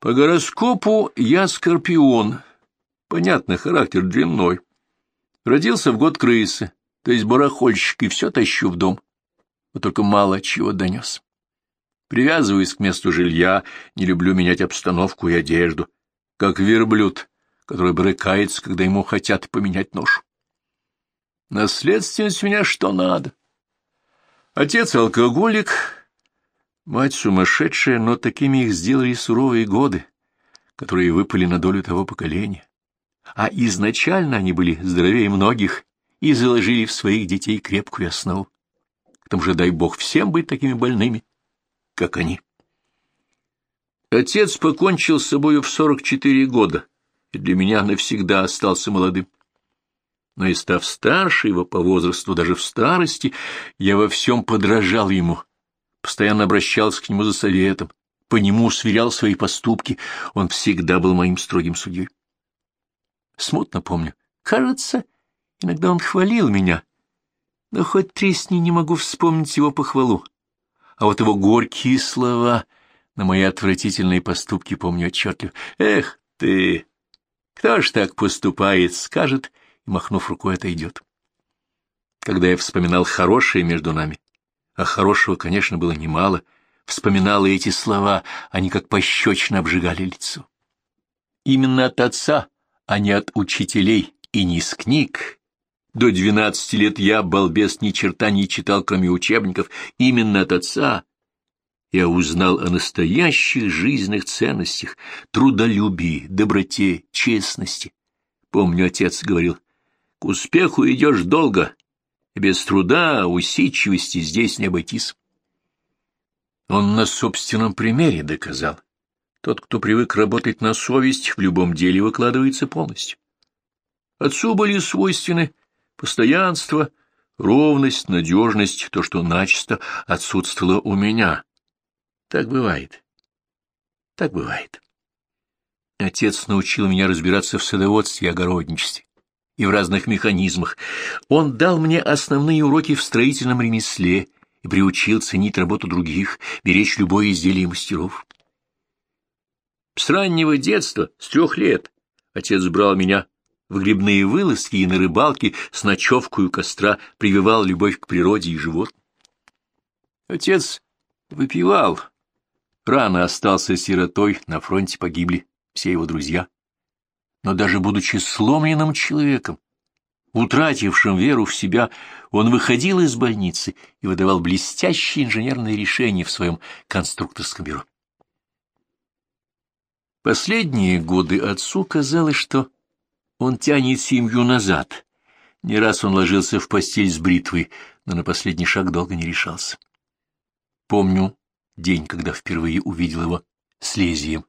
По гороскопу я скорпион. Понятно, характер дрянной. Родился в год крысы, то есть барахольщик, и все тащу в дом. Вот только мало чего донес. Привязываюсь к месту жилья, не люблю менять обстановку и одежду, как верблюд, который брыкается, когда ему хотят поменять нож. Наследственность у меня что надо. Отец алкоголик, Мать сумасшедшая, но такими их сделали суровые годы, которые выпали на долю того поколения. А изначально они были здоровее многих и заложили в своих детей крепкую основу. К тому же дай бог всем быть такими больными, как они. Отец покончил с собою в сорок четыре года, и для меня навсегда остался молодым. Но и став старше его по возрасту, даже в старости, я во всем подражал ему — постоянно обращался к нему за советом, по нему сверял свои поступки, он всегда был моим строгим судьей. Смутно помню. Кажется, иногда он хвалил меня, но хоть тресни не могу вспомнить его похвалу. А вот его горькие слова на мои отвратительные поступки помню отчетливо. «Эх ты! Кто ж так поступает?» — скажет, и, махнув рукой, отойдет. Когда я вспоминал хорошее между нами, а хорошего, конечно, было немало, вспоминала эти слова, они как пощечно обжигали лицо. Именно от отца, а не от учителей и не из книг. До двенадцати лет я, балбес, ни черта не читал, кроме учебников, именно от отца. Я узнал о настоящих жизненных ценностях, трудолюбии, доброте, честности. Помню, отец говорил, к успеху идешь долго, без труда, усидчивости здесь не обойтись. Он на собственном примере доказал. Тот, кто привык работать на совесть, в любом деле выкладывается полностью. Отцу были свойственны постоянство, ровность, надежность, то, что начисто отсутствовало у меня. Так бывает. Так бывает. Отец научил меня разбираться в садоводстве и огородничестве и в разных механизмах. Он дал мне основные уроки в строительном ремесле и приучил ценить работу других, беречь любое изделие мастеров. С раннего детства, с трех лет, отец брал меня в грибные вылазки и на рыбалке с ночевкой у костра прививал любовь к природе и животным. Отец выпивал, рано остался сиротой, на фронте погибли все его друзья но даже будучи сломленным человеком, утратившим веру в себя, он выходил из больницы и выдавал блестящие инженерные решения в своем конструкторском бюро. Последние годы отцу казалось, что он тянет семью назад. Не раз он ложился в постель с бритвой, но на последний шаг долго не решался. Помню день, когда впервые увидел его с лезвием.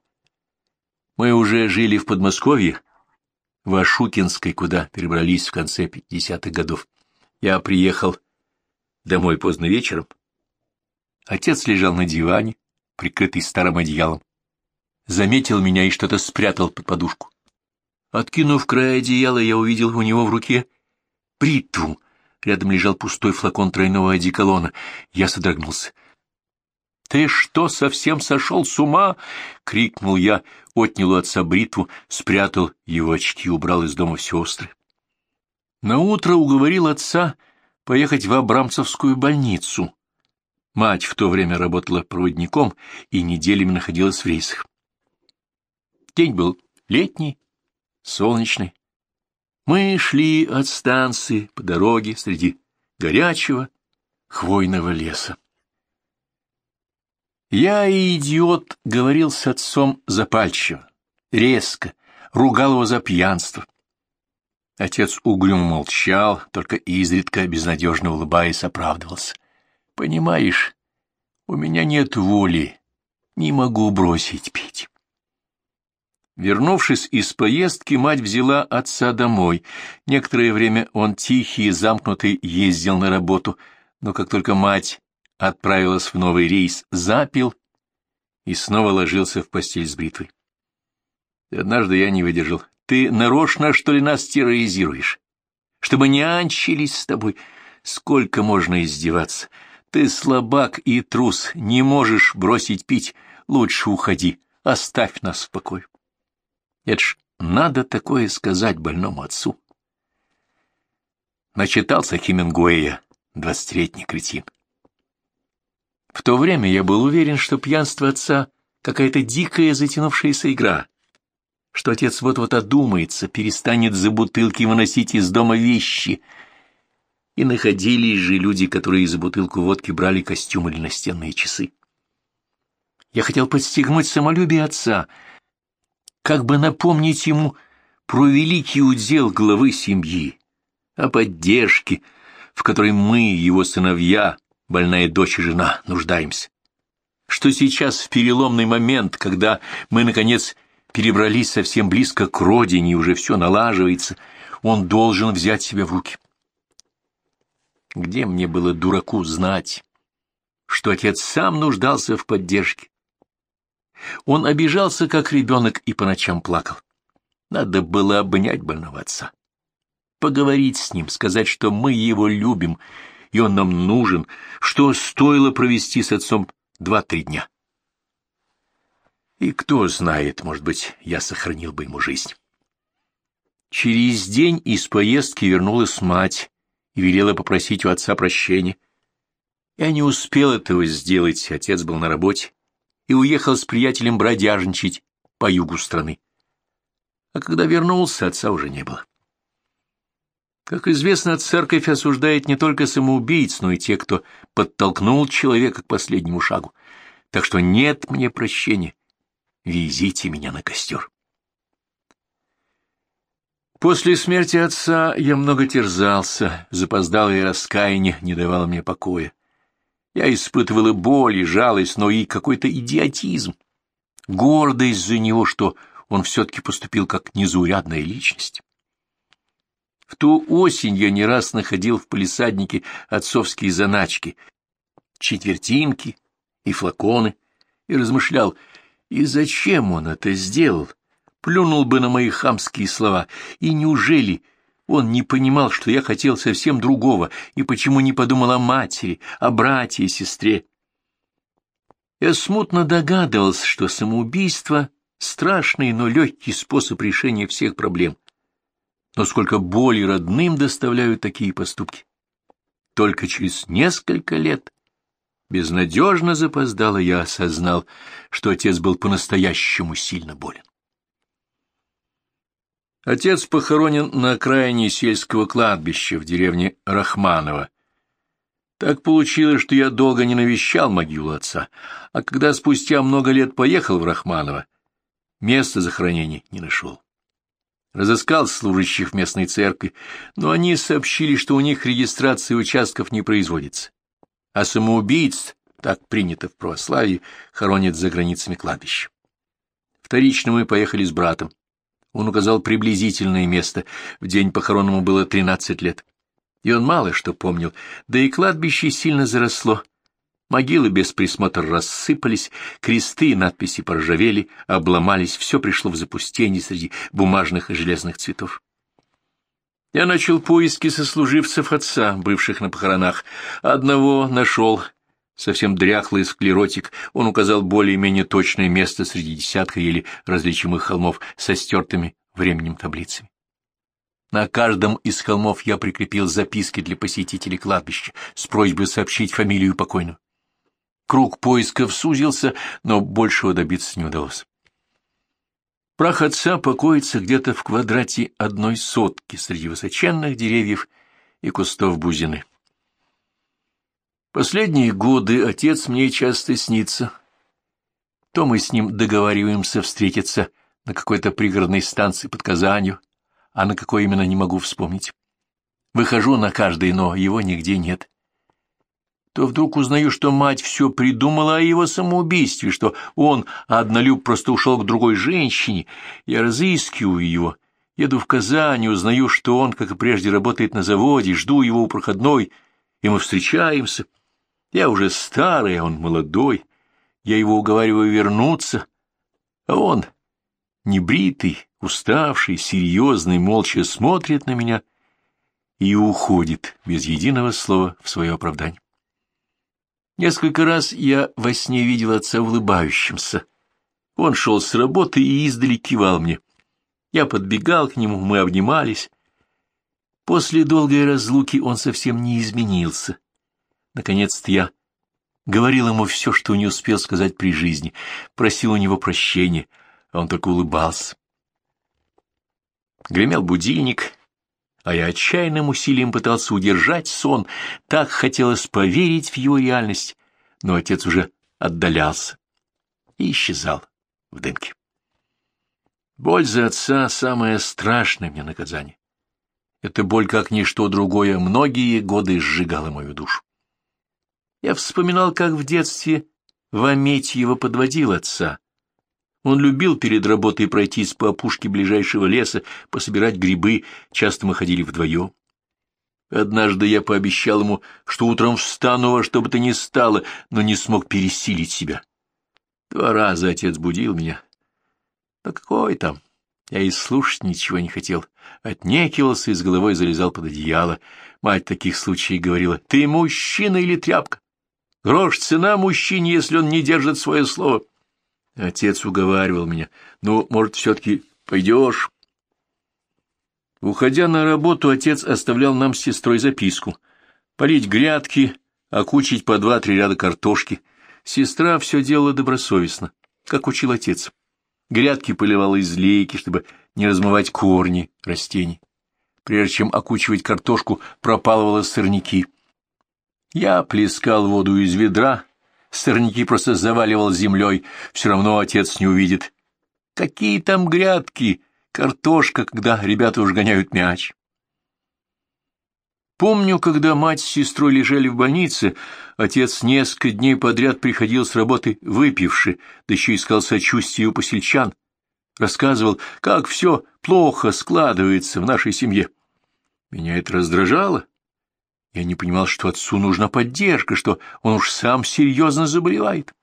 Мы уже жили в Подмосковье, в Ашукинской, куда перебрались в конце пятидесятых годов. Я приехал домой поздно вечером. Отец лежал на диване, прикрытый старым одеялом. Заметил меня и что-то спрятал под подушку. Откинув край одеяла, я увидел у него в руке бритву. Рядом лежал пустой флакон тройного одеколона. Я содрогнулся. «Ты что, совсем сошел с ума?» — крикнул я, отнял у отца бритву, спрятал его очки, убрал из дома все острое. Наутро уговорил отца поехать в Абрамцевскую больницу. Мать в то время работала проводником и неделями находилась в рейсах. День был летний, солнечный. Мы шли от станции по дороге среди горячего хвойного леса. Я, идиот, говорил с отцом запальчиво, резко, ругал его за пьянство. Отец угрюмо молчал, только изредка, безнадежно улыбаясь, оправдывался. «Понимаешь, у меня нет воли, не могу бросить пить». Вернувшись из поездки, мать взяла отца домой. Некоторое время он тихий и замкнутый ездил на работу, но как только мать отправилась в новый рейс, запил и снова ложился в постель с бритвой. однажды я не выдержал. Ты нарочно, что ли, нас терроризируешь? Чтобы не анчились с тобой. Сколько можно издеваться? Ты слабак и трус, не можешь бросить пить. Лучше уходи, оставь нас в покое. Это ж надо такое сказать больному отцу. Начитался Хемингуэя, двадцатилетний кретин. В то время я был уверен, что пьянство отца — какая-то дикая затянувшаяся игра, что отец вот-вот одумается, перестанет за бутылки выносить из дома вещи. И находились же люди, которые за бутылку водки брали костюмы или настенные часы. Я хотел подстегнуть самолюбие отца, как бы напомнить ему про великий удел главы семьи, о поддержке, в которой мы, его сыновья, больная дочь и жена, нуждаемся. Что сейчас в переломный момент, когда мы, наконец, перебрались совсем близко к родине и уже все налаживается, он должен взять себя в руки. Где мне было дураку знать, что отец сам нуждался в поддержке? Он обижался, как ребенок, и по ночам плакал. Надо было обнять больного отца, поговорить с ним, сказать, что мы его любим, и он нам нужен, что стоило провести с отцом два-три дня. И кто знает, может быть, я сохранил бы ему жизнь. Через день из поездки вернулась мать и велела попросить у отца прощения. Я не успел этого сделать, отец был на работе и уехал с приятелем бродяжничать по югу страны. А когда вернулся, отца уже не было. Как известно, церковь осуждает не только самоубийц, но и тех, кто подтолкнул человека к последнему шагу. Так что нет мне прощения. Везите меня на костер. После смерти отца я много терзался, запоздалое раскаяние не давало мне покоя. Я испытывал и боль, и жалость, но и какой-то идиотизм. Гордость за него, что он все-таки поступил как незаурядная личность. В ту осень я не раз находил в полисаднике отцовские заначки, четвертинки и флаконы, и размышлял, и зачем он это сделал? Плюнул бы на мои хамские слова, и неужели он не понимал, что я хотел совсем другого, и почему не подумал о матери, о брате и сестре? Я смутно догадывался, что самоубийство — страшный, но легкий способ решения всех проблем — но сколько боли родным доставляют такие поступки. Только через несколько лет, безнадежно запоздало, я осознал, что отец был по-настоящему сильно болен. Отец похоронен на окраине сельского кладбища в деревне Рахманово. Так получилось, что я долго не навещал могилу отца, а когда спустя много лет поехал в Рахманово, места захоронения не нашел разыскал служащих местной церкви, но они сообщили, что у них регистрации участков не производится, а самоубийц, так принято в православии, хоронят за границами кладбища. Вторично мы поехали с братом. Он указал приблизительное место, в день похоронному было тринадцать лет. И он мало что помнил, да и кладбище сильно заросло, Могилы без присмотра рассыпались, кресты и надписи поржавели, обломались, все пришло в запустение среди бумажных и железных цветов. Я начал поиски сослуживцев отца, бывших на похоронах. Одного нашел, совсем дряхлый склеротик. Он указал более-менее точное место среди десятка еле различимых холмов со стертыми временем таблицами. На каждом из холмов я прикрепил записки для посетителей кладбища с просьбой сообщить фамилию покойного. Круг поисков сузился, но большего добиться не удалось. Прах отца покоится где-то в квадрате одной сотки среди высоченных деревьев и кустов бузины. Последние годы отец мне часто снится. То мы с ним договариваемся встретиться на какой-то пригородной станции под Казанью, а на какой именно не могу вспомнить. Выхожу на каждый, но его нигде нет то вдруг узнаю, что мать все придумала о его самоубийстве, что он, однолюб, просто ушел к другой женщине. Я разыскиваю его, еду в Казань, узнаю, что он, как и прежде, работает на заводе, жду его у проходной, и мы встречаемся. Я уже старый, а он молодой. Я его уговариваю вернуться, а он, небритый, уставший, серьезный, молча смотрит на меня и уходит без единого слова в свое оправдание. Несколько раз я во сне видел отца улыбающимся. Он шел с работы и издали кивал мне. Я подбегал к нему, мы обнимались. После долгой разлуки он совсем не изменился. Наконец-то я говорил ему все, что не успел сказать при жизни, просил у него прощения, а он только улыбался. Гремел будильник, а я отчаянным усилием пытался удержать сон, так хотелось поверить в его реальность, но отец уже отдалялся и исчезал в дымке. Боль за отца — самое страшное мне наказание. Эта боль, как ничто другое, многие годы сжигала мою душу. Я вспоминал, как в детстве в Аметьево подводил отца. Он любил перед работой пройтись по опушке ближайшего леса, пособирать грибы, часто мы ходили вдвоем. Однажды я пообещал ему, что утром встану во что бы то ни стало, но не смог пересилить себя. Два раза отец будил меня. Да какой там? Я и слушать ничего не хотел. Отнекивался и с головой залезал под одеяло. Мать таких случаях говорила, ты мужчина или тряпка? Грош цена мужчине, если он не держит свое слово. Отец уговаривал меня. Ну, может, все-таки пойдешь? Уходя на работу, отец оставлял нам с сестрой записку. Полить грядки, окучить по два-три ряда картошки. Сестра все делала добросовестно, как учил отец. Грядки поливала из лейки, чтобы не размывать корни растений. Прежде чем окучивать картошку, пропалывала сорняки. Я плескал воду из ведра, сорняки просто заваливал землей, все равно отец не увидит. Какие там грядки, картошка, когда ребята уж гоняют мяч. Помню, когда мать с сестрой лежали в больнице, отец несколько дней подряд приходил с работы выпивший, да еще искал сочувствия у посельчан. Рассказывал, как все плохо складывается в нашей семье. Меня это раздражало. Я не понимал, что отцу нужна поддержка, что он уж сам серьезно заболевает.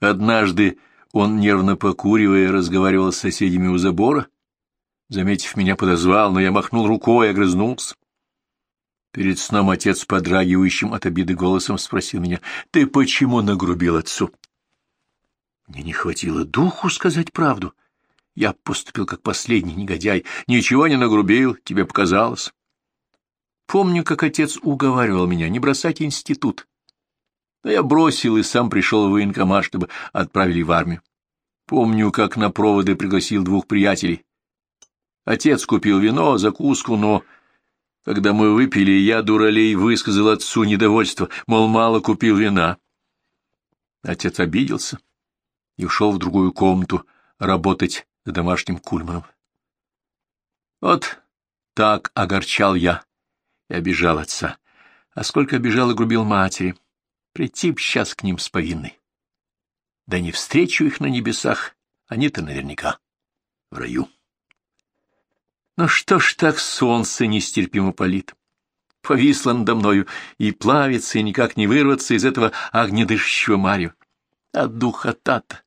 Однажды он, нервно покуривая, разговаривал с соседями у забора. Заметив меня, подозвал, но я махнул рукой и огрызнулся. Перед сном отец, подрагивающим от обиды голосом, спросил меня, «Ты почему нагрубил отцу?» Мне не хватило духу сказать правду. Я поступил как последний негодяй. Ничего не нагрубил, тебе показалось. Помню, как отец уговаривал меня не бросать институт. Но я бросил и сам пришел в военкомат, чтобы отправили в армию. Помню, как на проводы пригласил двух приятелей. Отец купил вино, закуску, но когда мы выпили, я, дуралей, высказал отцу недовольство, мол, мало купил вина. Отец обиделся и ушел в другую комнату работать с домашним кульманом. Вот так огорчал я и обижал отца, а сколько обижал и грубил матери. Прийти б сейчас к ним с повинной. Да не встречу их на небесах, они-то наверняка в раю. Ну что ж так солнце нестерпимо палит? Повисло надо мною и плавится, и никак не вырваться из этого огнедышащего марью. А духота-то!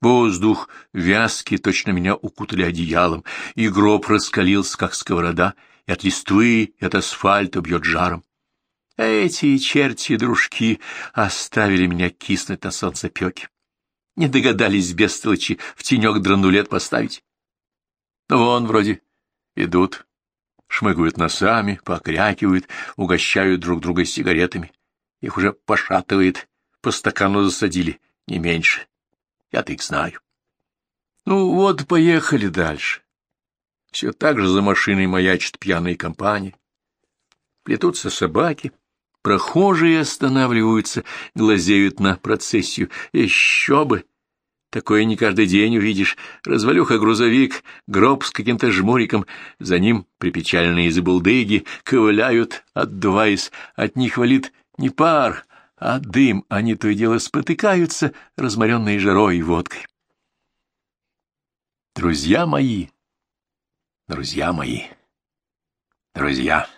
Воздух вязкий, точно меня укутали одеялом, и гроб раскалился, как сковорода, и от листвы, и от асфальта бьет жаром. Эти черти-дружки оставили меня киснуть на солнцепеке. Не догадались бестолочи в тенек дранулет поставить. Но вон вроде Идут, шмыгают носами, покрякивают, угощают друг друга сигаретами. Их уже пошатывает, по стакану засадили, не меньше. Я-то их знаю. Ну вот, поехали дальше. Все так же за машиной маячат пьяные компании. Плетутся собаки. Прохожие останавливаются, глазеют на процессию. Еще бы! Такое не каждый день увидишь. Развалюха-грузовик, гроб с каким-то жмуриком, за ним припечаленные забулдыги ковыляют, отдуваясь. От них валит не пар, а дым. Они то и дело спотыкаются, разморенные жарой и водкой. Друзья мои, друзья мои, друзья,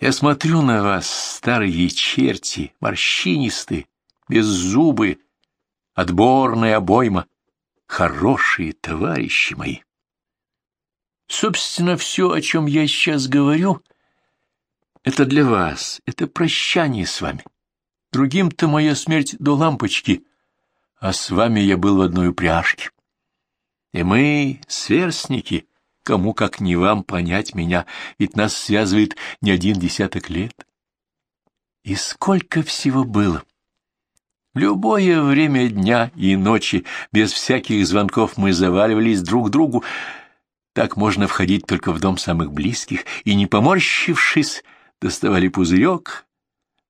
я смотрю на вас, старые черти, морщинистые, беззубые, отборная обойма, хорошие товарищи мои. Собственно, все, о чем я сейчас говорю, это для вас, это прощание с вами. Другим-то моя смерть до лампочки, а с вами я был в одной упряжке. И мы, сверстники, кому как не вам понять меня, ведь нас связывает не один десяток лет. И сколько всего было! Любое время дня и ночи, без всяких звонков, мы заваливались друг к другу. Так можно входить только в дом самых близких, и, не поморщившись, доставали пузырек,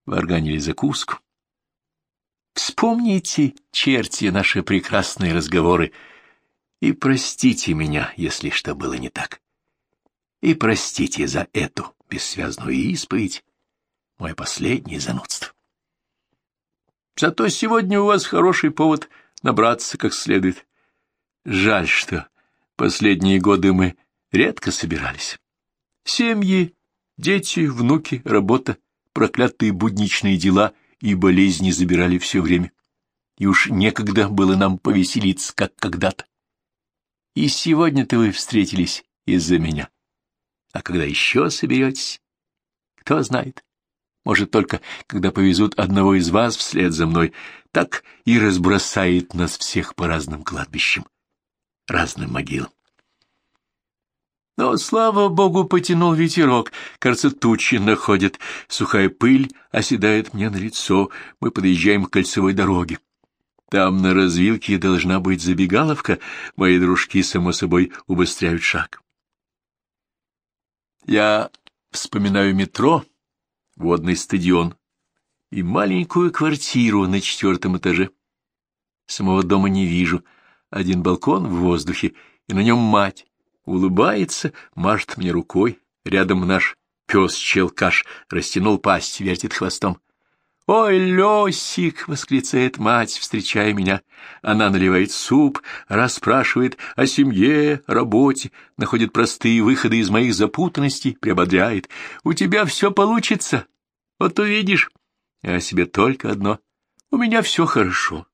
варганили закуску. Вспомните, черти, наши прекрасные разговоры, и простите меня, если что было не так. И простите за эту бессвязную исповедь, мое последнее занудство. Зато сегодня у вас хороший повод набраться как следует. Жаль, что последние годы мы редко собирались. Семьи, дети, внуки, работа, проклятые будничные дела и болезни забирали все время. И уж некогда было нам повеселиться, как когда-то. И сегодня-то вы встретились из-за меня. А когда еще соберетесь, кто знает. Может, только когда повезут одного из вас вслед за мной, так и разбросает нас всех по разным кладбищам, разным могилам. Но, слава богу, потянул ветерок. Кажется, тучи находят. Сухая пыль оседает мне на лицо. Мы подъезжаем к кольцевой дороге. Там на развилке должна быть забегаловка. Мои дружки, само собой, убыстряют шаг. Я вспоминаю метро водный стадион и маленькую квартиру на четвертом этаже. Самого дома не вижу. Один балкон в воздухе, и на нем мать. Улыбается, машет мне рукой. Рядом наш пес-челкаш растянул пасть, вертит хвостом. «Ой, Лёсик!» — восклицает мать, встречая меня. Она наливает суп, расспрашивает о семье, работе, находит простые выходы из моих запутанностей, приободряет. «У тебя все получится, вот увидишь». А себе только одно. «У меня все хорошо».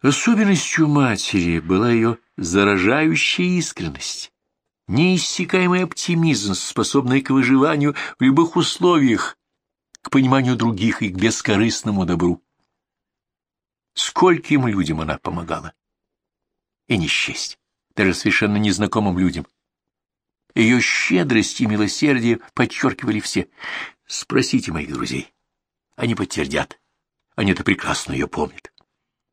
Особенностью матери была ее заражающая искренность, неиссякаемый оптимизм, способный к выживанию в любых условиях, к пониманию других и к бескорыстному добру. Скольким людям она помогала. И не счесть, даже совершенно незнакомым людям. Ее щедрость и милосердие подчеркивали все. Спросите моих друзей. Они подтвердят. Они это прекрасно ее помнят.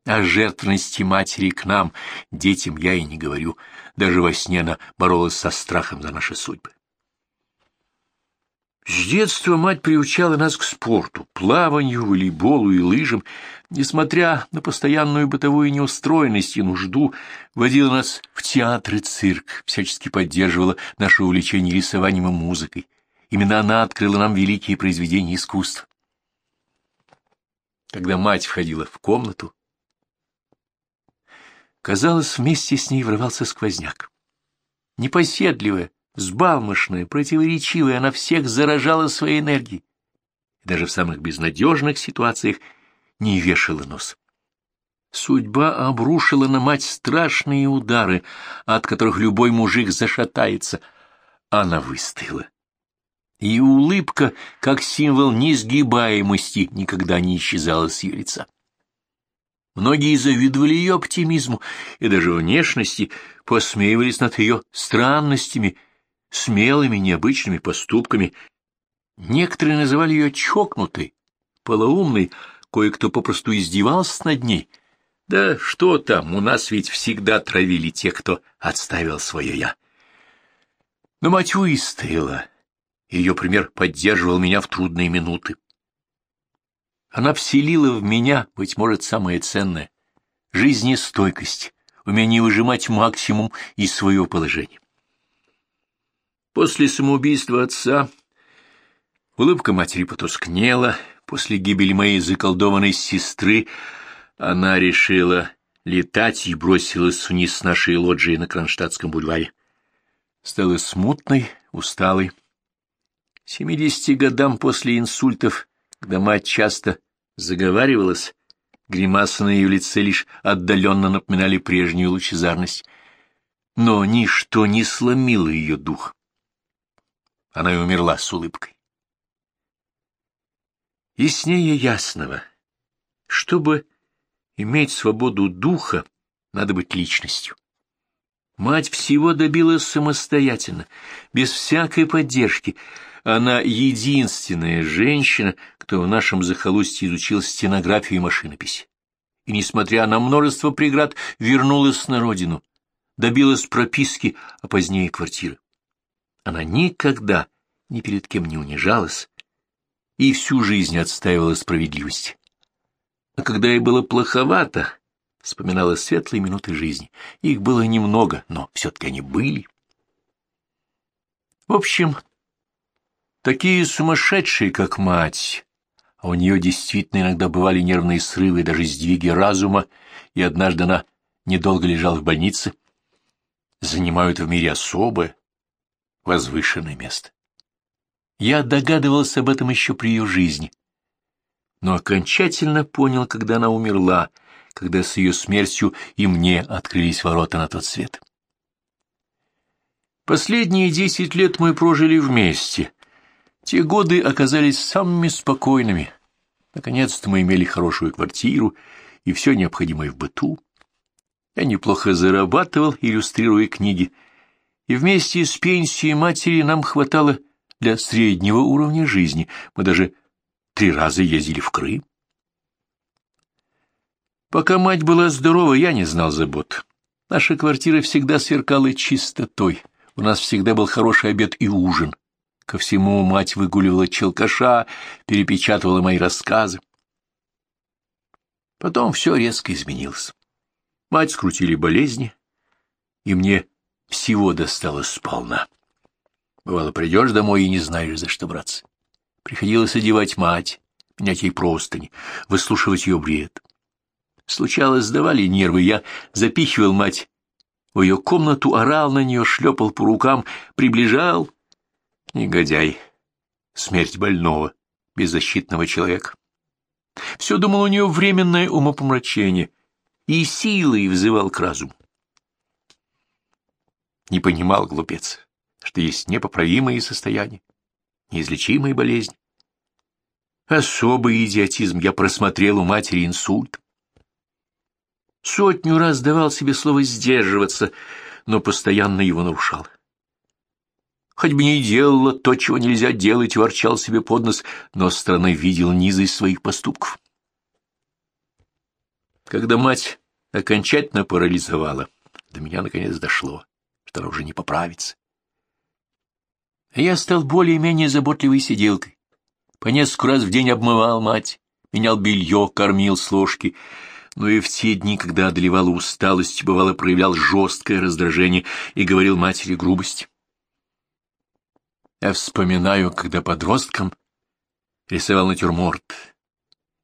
О жертвенности матери к нам, детям, я и не говорю. Даже во сне она боролась со страхом за наши судьбы. С детства мать приучала нас к спорту, плаванию, волейболу и лыжам. Несмотря на постоянную бытовую неустроенность и нужду, водила нас в театр и цирк, всячески поддерживала наше увлечение рисованием и музыкой. Именно она открыла нам великие произведения искусства. Когда мать входила в комнату, казалось, вместе с ней врывался сквозняк. Непоседливая, Взбалмошная, противоречивая, она всех заражала своей энергией. И даже в самых безнадежных ситуациях не вешала нос. Судьба обрушила на мать страшные удары, от которых любой мужик зашатается. Она выстояла. И улыбка, как символ несгибаемости, никогда не исчезала с ее лица. Многие завидовали ее оптимизму и даже внешности, посмеивались над ее странностями смелыми, необычными поступками. Некоторые называли ее чокнутой, полоумной, кое-кто попросту издевался над ней. Да что там, у нас ведь всегда травили тех, кто отставил свое «я». Но мать выстояла. Ее пример поддерживал меня в трудные минуты. Она вселила в меня, быть может, самое ценное — жизнестойкость, умение выжимать максимум из своего положения. После самоубийства отца улыбка матери потускнела. После гибели моей заколдованной сестры она решила летать и бросилась вниз с нашей лоджии на Кронштадтском бульваре. Стала смутной, усталой. Семидесяти годам после инсультов, когда мать часто заговаривалась, гримасы на ее лице лишь отдаленно напоминали прежнюю лучезарность. Но ничто не сломило ее дух. Она и умерла с улыбкой. Яснее ясного, чтобы Иметь свободу духа надо быть личностью. Мать всего добилась самостоятельно, без всякой поддержки. Она единственная женщина, кто в нашем захолустье изучил стенографию и машинопись. И, несмотря на множество преград, вернулась на родину, добилась прописки, а позднее квартиры. Она никогда ни перед кем не унижалась и всю жизнь отстаивала справедливость. А когда ей было плоховато, вспоминала светлые минуты жизни. Их было немного, но все-таки они были. В общем, такие сумасшедшие, как мать, а у нее действительно иногда бывали нервные срывы даже сдвиги разума, и однажды она недолго лежала в больнице, занимают в мире особое, возвышенное место. Я догадывался об этом еще при ее жизни, но окончательно понял, когда она умерла, когда с ее смертью и мне открылись ворота на тот свет. Последние десять лет мы прожили вместе. Те годы оказались самыми спокойными. Наконец-то мы имели хорошую квартиру и все необходимое в быту. Я неплохо зарабатывал, иллюстрируя книги, и вместе с пенсией матери нам хватало для среднего уровня жизни. Мы даже три раза ездили в Крым. Пока мать была здорова, я не знал забот. Наша квартира всегда сверкала чистотой. У нас всегда был хороший обед и ужин. Ко всему мать выгуливала челкаша, перепечатывала мои рассказы. Потом все резко изменилось. Мать скрутили болезни, и мне всего досталось сполна. Бывало, придешь домой и не знаешь, за что браться. Приходилось одевать мать, менять ей простыни, выслушивать ее бред. Случалось, сдавали нервы, я запихивал мать в ее комнату, орал на нее, шлепал по рукам, приближал. Негодяй, смерть больного, беззащитного человека. Все думал у нее временное умопомрачение и силой взывал к разуму. Не понимал, глупец, что есть непоправимые состояния, неизлечимые болезни. Особый идиотизм я просмотрел у матери инсульт. Сотню раз давал себе слово сдерживаться, но постоянно его нарушал. Хоть бы не делала то, чего нельзя делать, ворчал себе под нос, но страной видел низость своих поступков. Когда мать окончательно парализовала, до меня наконец дошло, она уже не поправится. Я стал более-менее заботливой сиделкой. По несколько раз в день обмывал мать, менял белье, кормил с ложки — но и в те дни, когда одолевала усталость, бывало проявлял жесткое раздражение и говорил матери грубость. Я вспоминаю, когда подростком рисовал натюрморт.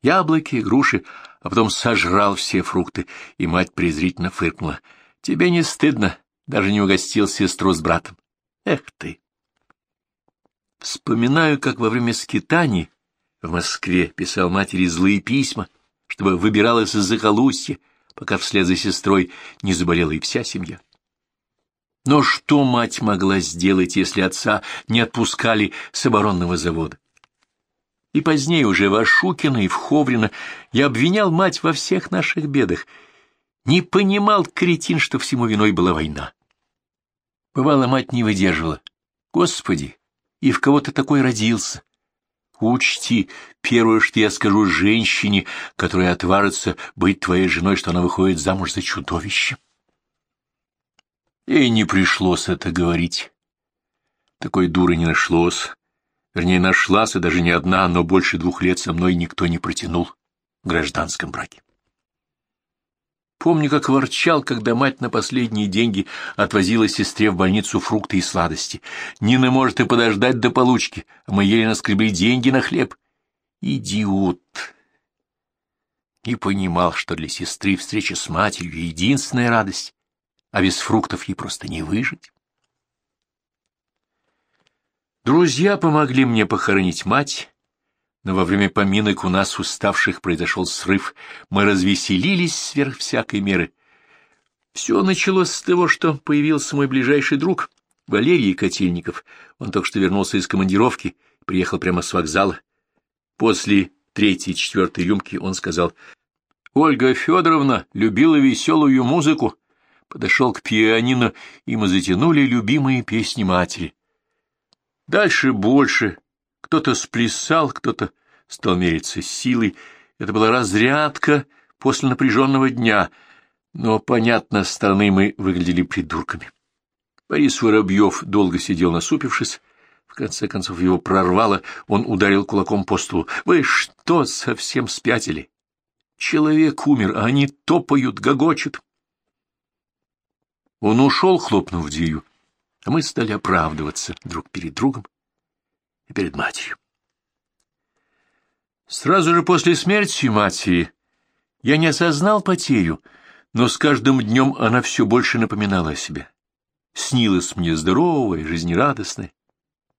Яблоки, груши, а потом сожрал все фрукты, и мать презрительно фыркнула. «Тебе не стыдно?» Даже не угостил сестру с братом. Эх ты! Вспоминаю, как во время скитаний в Москве писал матери злые письма, чтобы выбиралась из захолустья, пока вслед за сестрой не заболела и вся семья. Но что мать могла сделать, если отца не отпускали с оборонного завода? И позднее уже в Ашукино и в Ховрино я обвинял мать во всех наших бедах. Не понимал кретин, что всему виной была война. Бывало, мать не выдерживала. Господи, и в кого то такой родился? Учти, первое, что я скажу женщине, которая отважится быть твоей женой, что она выходит замуж за чудовище. Ей не пришлось это говорить. Такой дуры не нашлось. Вернее, нашлась и даже не одна, но больше двух лет со мной никто не протянул в гражданском браке. Помню, как ворчал, когда мать на последние деньги отвозила сестре в больницу фрукты и сладости. Нина может и подождать до получки, а мы еле наскребли деньги на хлеб. Идиот! И понимал, что для сестры встреча с матерью — единственная радость, а без фруктов ей просто не выжить. Друзья помогли мне похоронить мать, но во время поминок у нас, уставших, произошел срыв. Мы развеселились сверх всякой меры. Все началось с того, что появился мой ближайший друг, Валерий Котельников. Он только что вернулся из командировки, приехал прямо с вокзала. После третьей-четвертой рюмки он сказал, Ольга Федоровна любила веселую музыку, подошел к пианино, и мы затянули любимые песни матери. Дальше больше. Кто-то сплясал, кто-то стал мериться силой. Это была разрядка после напряженного дня, но, понятно, с стороны мы выглядели придурками. Борис Воробьев долго сидел насупившись, в конце концов его прорвало, он ударил кулаком по столу. «Вы что, совсем спятили? Человек умер, а они топают, гогочут». Он ушел, хлопнув дверью, а мы стали оправдываться друг перед другом и перед матерью. Сразу же после смерти матери я не осознал потерю, но с каждым днем она все больше напоминала о себе. Снилась мне здоровая, жизнерадостная.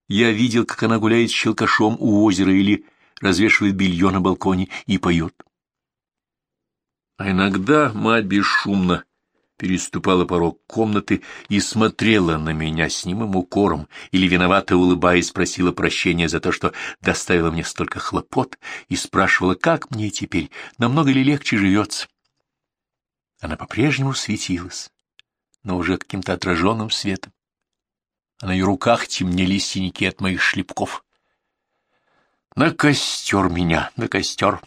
Я видел, как она гуляет с щелкашом у озера или развешивает белье на балконе и поет. А иногда мать бесшумно переступала порог комнаты и смотрела на меня с немым укором или, виновато улыбаясь, просила прощения за то, что доставила мне столько хлопот, и спрашивала, как мне теперь, намного ли легче живется. Она по-прежнему светилась, но уже каким-то отраженным светом а на ее руках темнели синяки от моих шлепков. На костер меня, на костер.